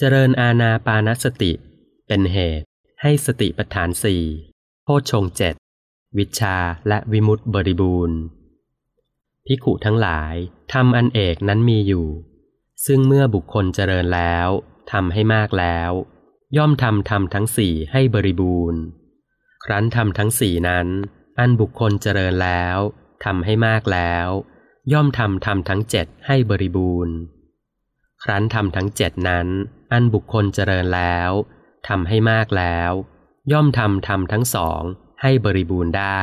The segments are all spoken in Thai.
เจริญอาณาปานสติ เป็นเหตุ ให้สติปัฏฐานสี่โพชงเจ็ดวิชาและวิมุตติบริบูรณ์พิขุทั้งหลายทำอันเอกนั้นมีอยู่ ซึ่งเมื่อบุคคลเจริญแล้วทำให้มากแล้ว ย่อมทำทำทั้งสี่ให้บริบูรณ์ ครั้นทำทั้งสี่นั้น อันบุคคลเจริญแล้วทำให้มากแล้ว ย่อมทำทำทั้งเจ็ดให้บริบูรณ์ ครั้นทำทั้งเจ็ดนั้น อันบุคคลเจริญแล้วทำให้มากแล้ว ย่อมทำทำทั้งสองให้บริบูรณ์ได้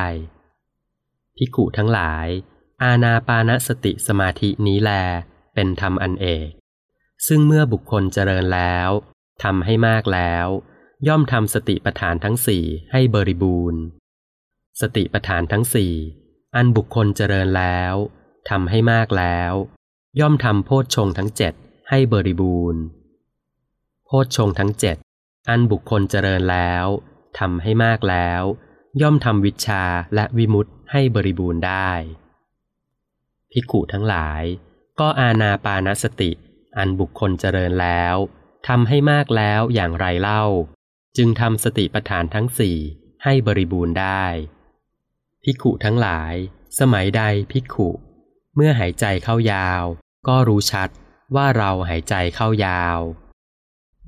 พิกุทั้งหลาย อาณาปานสติสมาธินี้แล เป็นธรรมอันเอก ซึ่งเมื่อบุคคลเจริญแล้วทำให้มากแล้ว ย่อมทำสติปฐานทั้งสี่ให้บริบูรณ์ สติปฐานทั้งสี่อันบุคคลเจริญแล้วทำให้มากแล้ว ย่อมทำโพชฌงทั้งเจ็ด ให้บริบูรณ์ โพชฌงทั้งเจ็ดอันบุคคลเจริญแล้วทำให้มากแล้ว ย่อมทำวิชาและวิมุตให้บริบูรณ์ได้ พิกุทั้งหลาย ก็อาณาปานสติ อันบุคคลเจริญแล้วทำให้มากแล้วอย่างไรเล่า จึงทำสติปัฏฐานทั้งสี่ให้บริบูรณ์ได้ พิกุทั้งหลาย สมัยใดพิกุเมื่อหายใจเข้ายาว ก็รู้ชัด ว่าเราหายใจเข้ายาว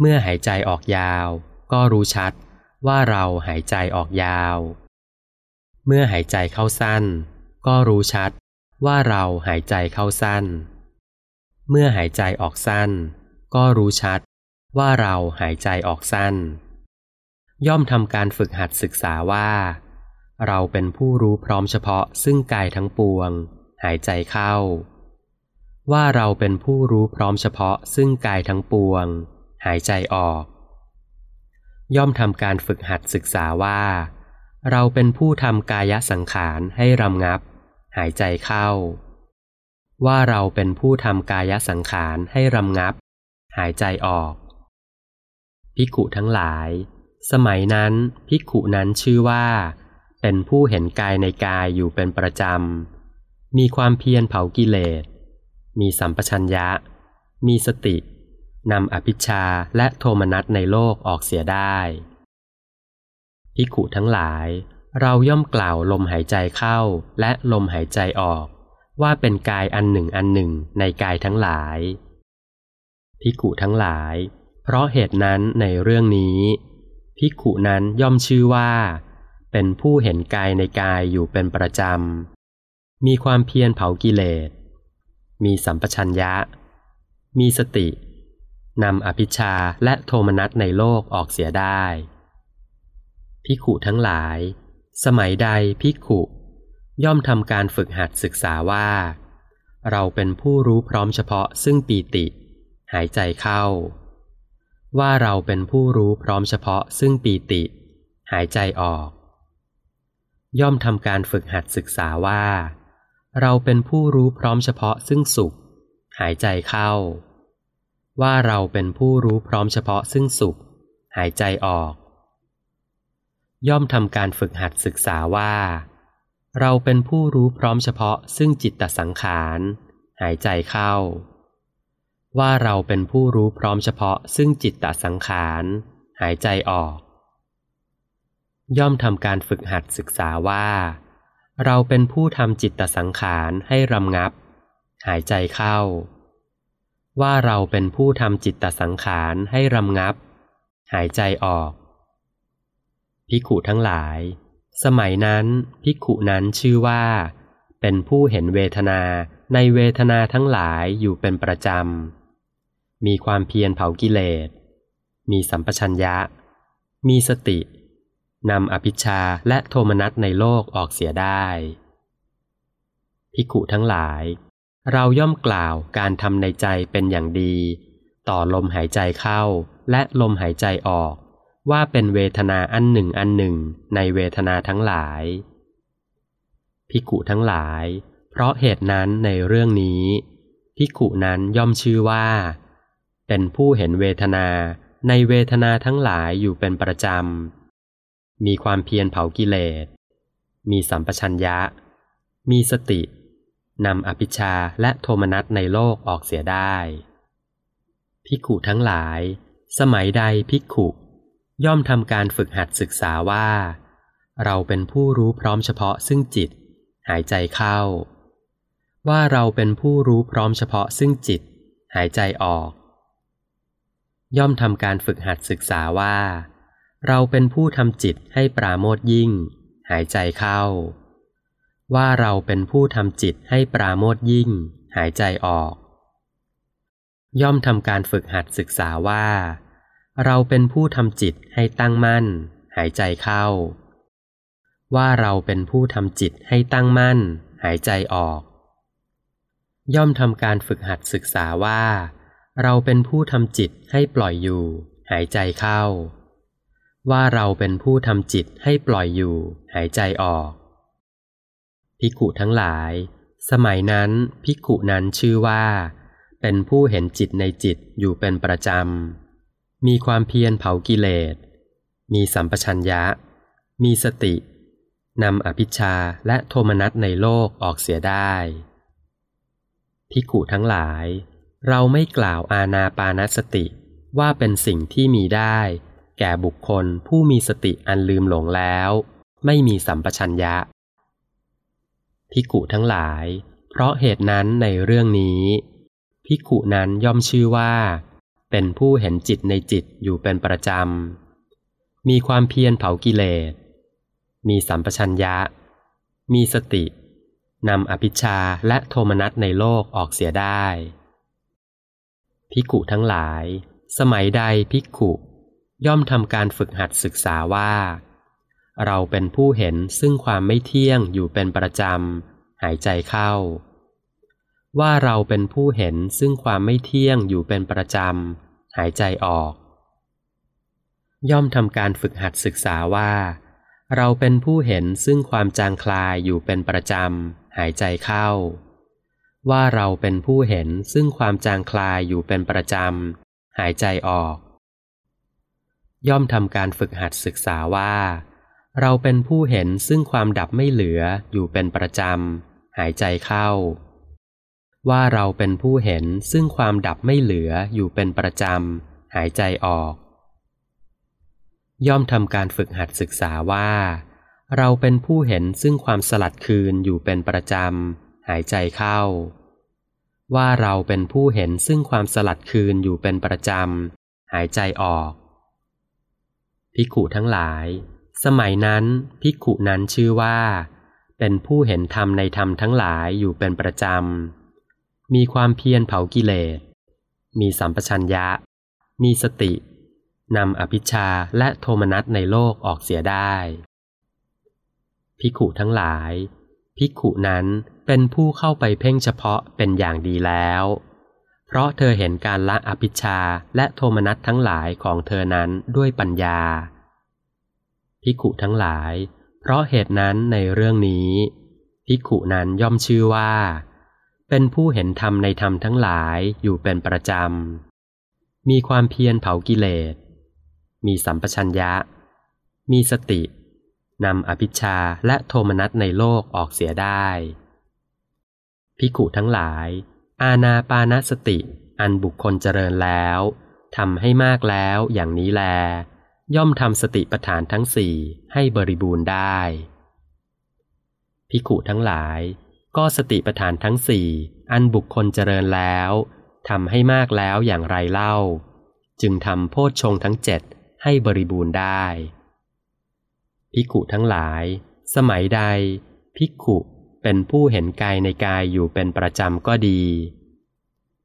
เมื่อหายใจออกยาว ก็รู้ชัดว่าเราหายใจออกยาว เมื่อหายใจเข้าสั้น ก็รู้ชัดว่าเราหายใจเข้าสั้น เมื่อหายใจออกสั้น ก็รู้ชัดว่าเราหายใจออกสั้น ย่อมทำการฝึกหัดศึกษาว่า เราเป็นผู้รู้พร้อมเฉพาะซึ่งกายทั้งปวง หายใจเข้า ว่าเราเป็นผู้รู้พร้อมเฉพาะซึ่งกายทั้งปวง หายใจออก ย่อมทำการฝึกหัดศึกษาว่า เราเป็นผู้ทำกายสังขารให้รำงับ หายใจเข้า ว่าเราเป็นผู้ทำกายสังขารให้รำงับ หายใจออกภิกุทั้งหลาย สมัยนั้นภิกุนั้นชื่อว่า เป็นผู้เห็นกายในกายอยู่เป็นประจำมีความเพียรเผากิเลส มีสัมปชัญญะ มีสตินำอภิชาและโทมนัสในโลกออกเสียได้ภิกขุทั้งหลาย เราย่อมกล่าวลมหายใจเข้าและลมหายใจออก ว่าเป็นกายอันหนึ่งอันหนึ่งในกายทั้งหลายภิกขุทั้งหลาย เพราะเหตุนั้นในเรื่องนี้ภิกขุนั้นย่อมชื่อว่า เป็นผู้เห็นกายในกายอยู่เป็นประจำมีความเพียรเผากิเลส มีสัมปชัญญะ มีสตินำอภิชาและโทมนัสในโลกออกเสียได้ภิขุทั้งหลาย สมัยใดภิขุย่อมทำการฝึกหัดศึกษาว่า เราเป็นผู้รู้พร้อมเฉพาะซึ่งปีติ หายใจเข้า ว่าเราเป็นผู้รู้พร้อมเฉพาะซึ่งปีติ หายใจออก ย่อมทำการฝึกหัดศึกษาว่า เราเป็นผู้รู้พร้อมเฉพาะซึ่งสุข หายใจเข้า ว่าเราเป็นผู้รู้พร้อมเฉพาะซึ่งสุข หายใจออก ย่อมทำการฝึกหัดศึกษาว่า เราเป็นผู้รู้พร้อมเฉพาะซึ่งจิตตสังขาร หายใจเข้า ว่าเราเป็นผู้รู้พร้อมเฉพาะซึ่งจิตตสังขาร หายใจออก ย่อมทำการฝึกหัดศึกษาว่า เราเป็นผู้ทำจิตตสังขารให้รำงับ หายใจเข้า ว่าเราเป็นผู้ทำจิตตสังขารให้รำงับ หายใจออก พิขุทั้งหลาย สมัยนั้นพิขุนั้นชื่อว่า เป็นผู้เห็นเวทนาในเวทนาทั้งหลายอยู่เป็นประจำ มีความเพียรเผากิเลส มีสัมปชัญญะ มีสติ นำอภิชาและโทมนัสในโลกออกเสียได้ พิกุทั้งหลาย เราย่อมกล่าวการทำในใจเป็นอย่างดี ต่อลมหายใจเข้าและลมหายใจออก ว่าเป็นเวทนาอันหนึ่งอันหนึ่งในเวทนาทั้งหลาย พิกุทั้งหลาย เพราะเหตุนั้นในเรื่องนี้ พิกุนั้นย่อมชื่อว่า เป็นผู้เห็นเวทนาในเวทนาทั้งหลายอยู่เป็นประจำ มีความเพียรเผากิเลส มีสัมปชัญญะ มีสติ นำอภิชาและโทมนัสในโลกออกเสียได้พิกุทั้งหลาย สมัยใดภิกขุ ย่อมทำการฝึกหัดศึกษาว่า เราเป็นผู้รู้พร้อมเฉพาะซึ่งจิต หายใจเข้า ว่าเราเป็นผู้รู้พร้อมเฉพาะซึ่งจิต หายใจออก ย่อมทำการฝึกหัดศึกษาว่า เราเป็นผู้ทำจิตให้ปราโมทยิ่ง หายใจเข้า ว่าเราเป็นผู้ทำจิตให้ปราโมทยิ่ง หายใจออก ย่อมทำการฝึกหัดศึกษาว่า เราเป็นผู้ทำจิตให้ตั้งมั่น หายใจเข้า ว่าเราเป็นผู้ทำจิตให้ตั้งมั่น หายใจออก ย่อมทำการฝึกหัดศึกษาว่า เราเป็นผู้ทำจิตให้ปล่อยอยู่ หายใจเข้า ว่าเราเป็นผู้ทำจิตให้ปล่อยอยู่ หายใจออกภิกุทั้งหลาย สมัยนั้นภิกุนั้นชื่อว่า เป็นผู้เห็นจิตในจิตอยู่เป็นประจำ มีความเพียรเผากิเลส มีสัมปชัญญะ มีสติ นำอภิชาและโทมนัสในโลกออกเสียได้ภิกุทั้งหลาย เราไม่กล่าวอาณาปานสติว่าเป็นสิ่งที่มีได้ แก่บุคคลผู้มีสติอันลืมหลงแล้ว ไม่มีสัมปชัญญะภิกุทั้งหลาย เพราะเหตุนั้นในเรื่องนี้ภิกุนั้นย่อมชื่อว่า เป็นผู้เห็นจิตในจิตอยู่เป็นประจำ มีความเพียรเผากิเลส มีสัมปชัญญะ มีสตินำอภิชาและโทมนัสในโลกออกเสียได้ภิกุทั้งหลาย สมัยใดภิกุ ย่อมทำการฝึกหัดศึกษาว่า เราเป็นผู้เห็นซึ่งความไม่เที่ยงอยู่เป็นประจำ หายใจเข้า ว่าเราเป็นผู้เห็นซึ่งความไม่เที่ยงอยู่เป็นประจำ หายใจออก ย่อมทำการฝึกหัดศึกษาว่า เราเป็นผู้เห็นซึ่งความจางคลายอยู่เป็นประจำ หายใจเข้า ว่าเราเป็นผู้เห็นซึ่งความจางคลายอยู่เป็นประจำ หายใจออก ย่อมทำการฝึกหัดศึกษาว่า เราเป็นผู้เห็นซึ่งความดับไม่เหลืออยู่เป็นประจำ หายใจเข้า ว่าเราเป็นผู้เห็นซึ่งความดับไม่เหลืออยู่เป็นประจำ หายใจออก ย่อมทำการฝึกหัดศึกษาว่า เราเป็นผู้เห็นซึ่งความสลัดคืนอยู่เป็นประจำ หายใจเข้า ว่าเราเป็นผู้เห็นซึ่งความสลัดคืนอยู่เป็นประจำ หายใจออก ภิกขุทั้งหลาย สมัยนั้นภิกขุนั้นชื่อว่า เป็นผู้เห็นธรรมในธรรมทั้งหลายอยู่เป็นประจำ มีความเพียรเผากิเลส มีสัมปชัญญะ มีสตินำอภิชาและโทมนัสในโลกออกเสียได้ ภิกขุทั้งหลาย ภิกขุนั้นเป็นผู้เข้าไปเพ่งเฉพาะเป็นอย่างดีแล้ว เพราะเธอเห็นการละอภิชาและโทมนัสทั้งหลายของเธอนั้นด้วยปัญญาภิกุทั้งหลาย เพราะเหตุนั้นในเรื่องนี้ภิกุนั้นย่อมชื่อว่า เป็นผู้เห็นธรรมในธรรมทั้งหลายอยู่เป็นประจำ มีความเพียรเผากิเลส มีสัมปชัญญะ มีสตินำอภิชาและโทมนัสในโลกออกเสียได้ภิกุทั้งหลาย อาณาปานสติ อันบุคคลเจริญแล้วทำให้มากแล้วอย่างนี้แล ย่อมทำสติปัฏฐานทั้งสี่ให้บริบูรณ์ได้ พิขุทั้งหลาย ก็สติปัฏฐานทั้งสี่อันบุคคลเจริญแล้วทำให้มากแล้วอย่างไรเล่า จึงทำโพชฌงทั้งเจ็ดให้บริบูรณ์ได้ พิขุทั้งหลาย สมัยใด พิขุ เป็นผู้เห็นกายในกายอยู่เป็นประจำก็ดี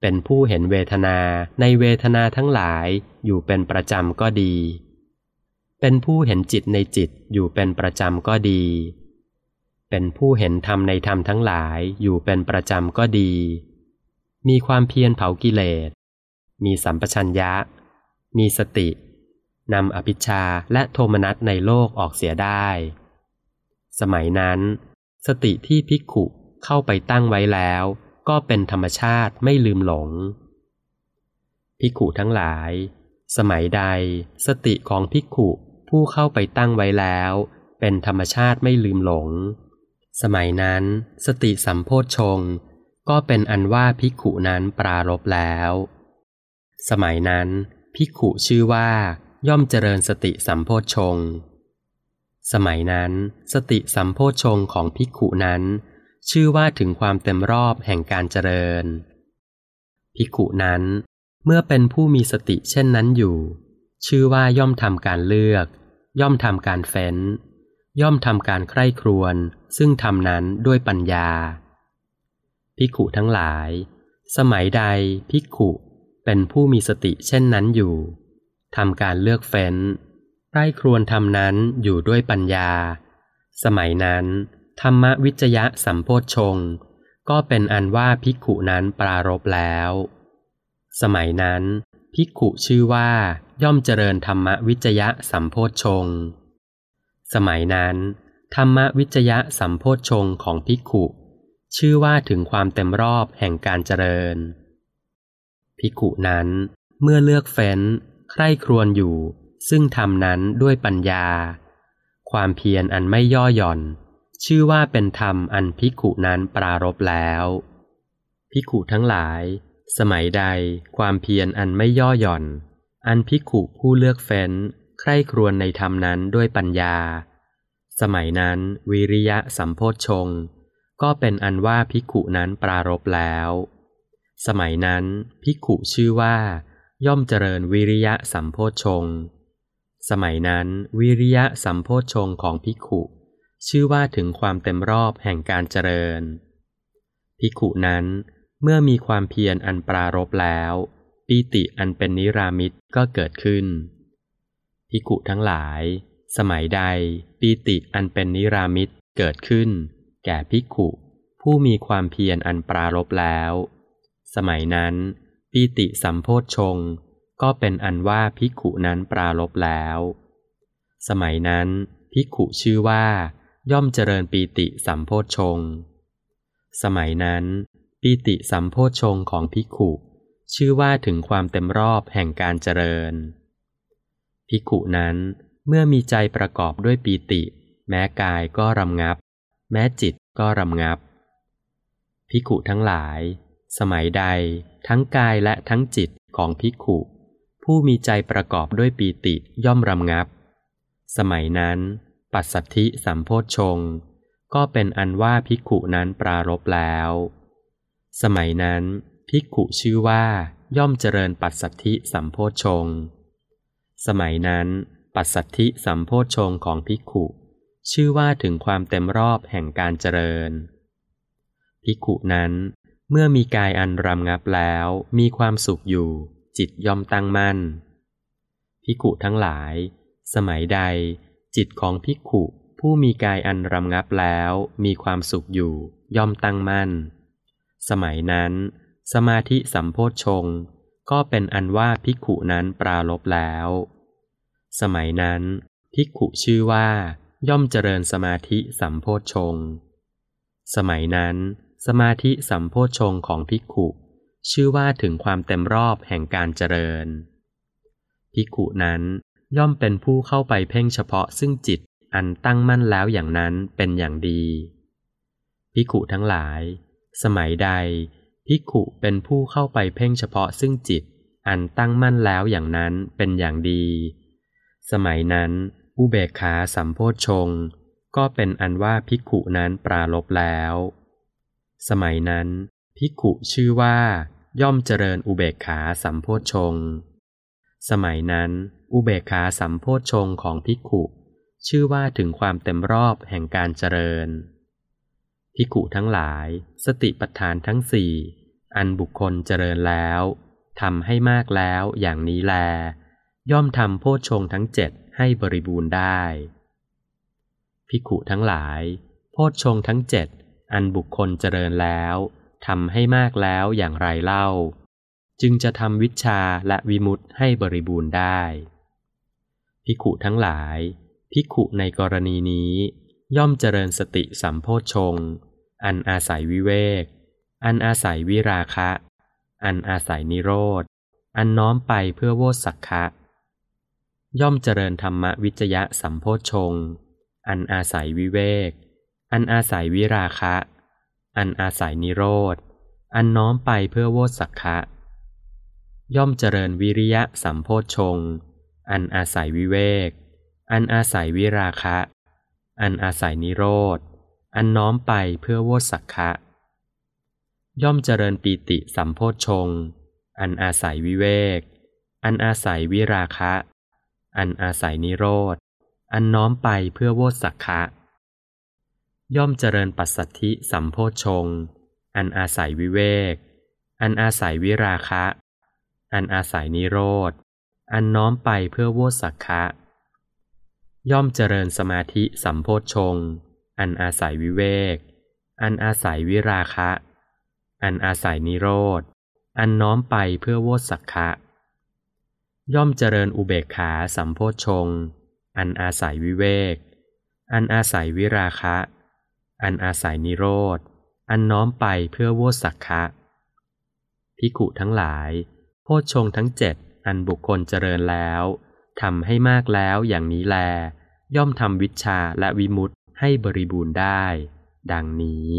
เป็นผู้เห็นเวทนาในเวทนาทั้งหลายอยู่เป็นประจำก็ดี เป็นผู้เห็นจิตในจิตอยู่เป็นประจำก็ดี เป็นผู้เห็นธรรมในธรรมทั้งหลายอยู่เป็นประจำก็ดี มีความเพียรเผากิเลส มีสัมปชัญญะ มีสตินำอภิชาและโทมนัสในโลกออกเสียได้ สมัยนั้น สติที่ภิกขุเข้าไปตั้งไว้แล้ว ก็เป็นธรรมชาติไม่ลืมหลง ภิกขุทั้งหลาย สมัยใด สติของภิกขุผู้เข้าไปตั้งไว้แล้ว เป็นธรรมชาติไม่ลืมหลง สมัยนั้น สติสัมโพชงก็เป็นอันว่าภิกขุนั้นปรารบแล้ว สมัยนั้น ภิกขุชื่อว่าย่อมเจริญสติสัมโพชง สมัยนั้นสติสัมโพชงของภิกขุนั้น ชื่อว่าถึงความเต็มรอบแห่งการเจริญ ภิกขุนั้นเมื่อเป็นผู้มีสติเช่นนั้นอยู่ ชื่อว่าย่อมทำการเลือก ย่อมทำการเฟ้น ย่อมทำการใคร่ครวญซึ่งทำนั้นด้วยปัญญา ภิกขุทั้งหลาย สมัยใดภิกขุเป็นผู้มีสติเช่นนั้นอยู่ทำการเลือกเฟ้น ไร้ครวนทำนั้นอยู่ด้วยปัญญา สมัยนั้น ธรรมวิจยะสัมโพชง ก็เป็นอันว่าภิกขุนั้นปรารบแล้ว สมัยนั้นภิกขุชื่อว่าย่อมเจริญธรรมวิจยะสัมโพชง สมัยนั้น ธรรมวิจยะสัมโพชงของภิกขุ ชื่อว่าถึงความเต็มรอบแห่งการเจริญ ภิกขุนั้นเมื่อเลือกเฟ้น ใคร่ครวญอยู่ ซึ่งทำนั้นด้วยปัญญา ความเพียรอันไม่ย่อหย่อน ชื่อว่าเป็นธรรมอันพิกุนั้นปรารบแล้วพิกุทั้งหลาย สมัยใดความเพียรอันไม่ย่อหย่อน อันพิกุผู้เลือกเฟ้น ใคร่ครวญในธรรมนั้นด้วยปัญญา สมัยนั้นวิริยะสัมโพชง ก็เป็นอันว่าพิกุนั้นปรารบแล้ว สมัยนั้นพิกุชื่อว่า ย่อมเจริญวิริยะสัมโพชง สมัยนั้นวิริยะสัมโพชงของพิขุชื่อว่าถึงความเต็มรอบแห่งการเจริญ พิขุนั้นเมื่อมีความเพียรอันปรารบแล้ว ปีติอันเป็นนิรามิตก็เกิดขึ้น พิขุทั้งหลาย สมัยใด ปีติอันเป็นนิรามิตเกิดขึ้น แก่พิขุผู้มีความเพียรอันปรารบแล้ว สมัยนั้น ปีติสัมโพชง ก็เป็นอันว่าภิกขุนั้นปราลบแล้ว สมัยนั้นภิกขุชื่อว่า ย่อมเจริญปีติสัมโพชง สมัยนั้น ปีติสัมโพชงของภิกขุชื่อว่าถึงความเต็มรอบแห่งการเจริญภิกขุนั้นเมื่อมีใจประกอบด้วยปีติ แม้กายก็รำงับ แม้จิตก็รำงับภิกขุทั้งหลาย สมัยใดทั้งกายและทั้งจิตของภิกขุ ผู้มีใจประกอบด้วยปีติย่อมรำงับ สมัยนั้น ปัสสัทธิสัมโพชง ก็เป็นอันว่าภิกขุนั้นปรารบแล้ว สมัยนั้นภิกขุชื่อว่าย่อมเจริญปัสสัทธิสัมโพชง สมัยนั้น ปัสสัทธิสัมโพชงของภิกขุ ชื่อว่าถึงความเต็มรอบแห่งการเจริญ ภิกขุนั้นเมื่อมีกายอันรำงับแล้วมีความสุขอยู่ จิตยอมตั้งมั่นพิกุทั้งหลาย สมัยใด จิตของพิกุผู้มีกายอันรำงับแล้วมีความสุขอยู่ย่อมตั้งมั่น สมัยนั้น สมาธิสัมโพชงก็เป็นอันว่าพิกุนั้นปราลบแล้ว สมัยนั้นพิกุชื่อว่า ย่อมเจริญสมาธิสัมโพชง สมัยนั้น สมาธิสัมโพชงของภิกุ ชื่อว่าถึงความเต็มรอบแห่งการเจริญภิกุนั้นย่อมเป็นผู้เข้าไปเพ่งเฉพาะซึ่งจิตอันตั้งมั่นแล้วอย่างนั้นเป็นอย่างดีภิกุทั้งหลาย สมัยใดภิกุเป็นผู้เข้าไปเพ่งเฉพาะซึ่งจิตอันตั้งมั่นแล้วอย่างนั้นเป็นอย่างดี สมัยนั้นอุเบกขาสัมโพชง ก็เป็นอันว่าภิกุนั้นปราลบแล้ว สมัยนั้น ภิกขุชื่อว่า ย่อมเจริญอุเบกขาสัมโพชง สมัยนั้น อุเบกขาสัมโพชงของภิกขุ ชื่อว่าถึงความเต็มรอบแห่งการเจริญ ภิกขุทั้งหลาย สติปัฏฐานทั้งสี่อันบุคคลเจริญแล้วทำให้มากแล้วอย่างนี้แล ย่อมทำโพชงทั้งเจ็ดให้บริบูรณ์ได้ ภิกขุทั้งหลาย โพชงทั้งเจ็ดอันบุคคลเจริญแล้ว ทำให้มากแล้วอย่างไรเล่า จึงจะทำวิชาและวิมุตให้บริบูรณ์ได้ พิขุทั้งหลาย พิขุในกรณีนี้ ย่อมเจริญสติสัมโพชงอันอาศัยวิเวก อันอาศัยวิราคะ อันอาศัยนิโรธ อันน้อมไปเพื่อโวสักคะ ย่อมเจริญธรรมวิจยะสัมโพชงอันอาศัยวิเวก อันอาศัยวิราคะ อันอาศัยนิโรธ อันน้อมไปเพื่อโวสักะ ย่อมเจริญวิริยะสัมโพชง อันอาศัยวิเวก อันอาศัยวิราคะ อันอาศัยนิโรธ อันน้อมไปเพื่อโวสักะ ย่อมเจริญปีติสัมโพชง อันอาศัยวิเวก อันอาศัยวิราคะ อันอาศัยนิโรธ อันน้อมไปเพื่อโวสักะ ย่อมเจริญปัสสัทธิสัมโพชง อันอาศัยวิเวก อันอาศัยวิราคะ อันอาศัยนิโรธ อันน้อมไปเพื่อโวสักคะ ย่อมเจริญสมาธิสัมโพชง อันอาศัยวิเวก อันอาศัยวิราคะ อันอาศัยนิโรธ อันน้อมไปเพื่อโวสักคะ ย่อมเจริญอุเบกขาสัมโพชง อันอาศัยวิเวก อันอาศัยวิราคะ อันอาศัยนิโรธ อันน้อมไปเพื่อโวสักคะพิกุทั้งหลาย โพชงทั้งเจ็ดอันบุคคลเจริญแล้วทำให้มากแล้วอย่างนี้แล ย่อมทำวิชาและวิมุตให้บริบูรณ์ได้ ดังนี้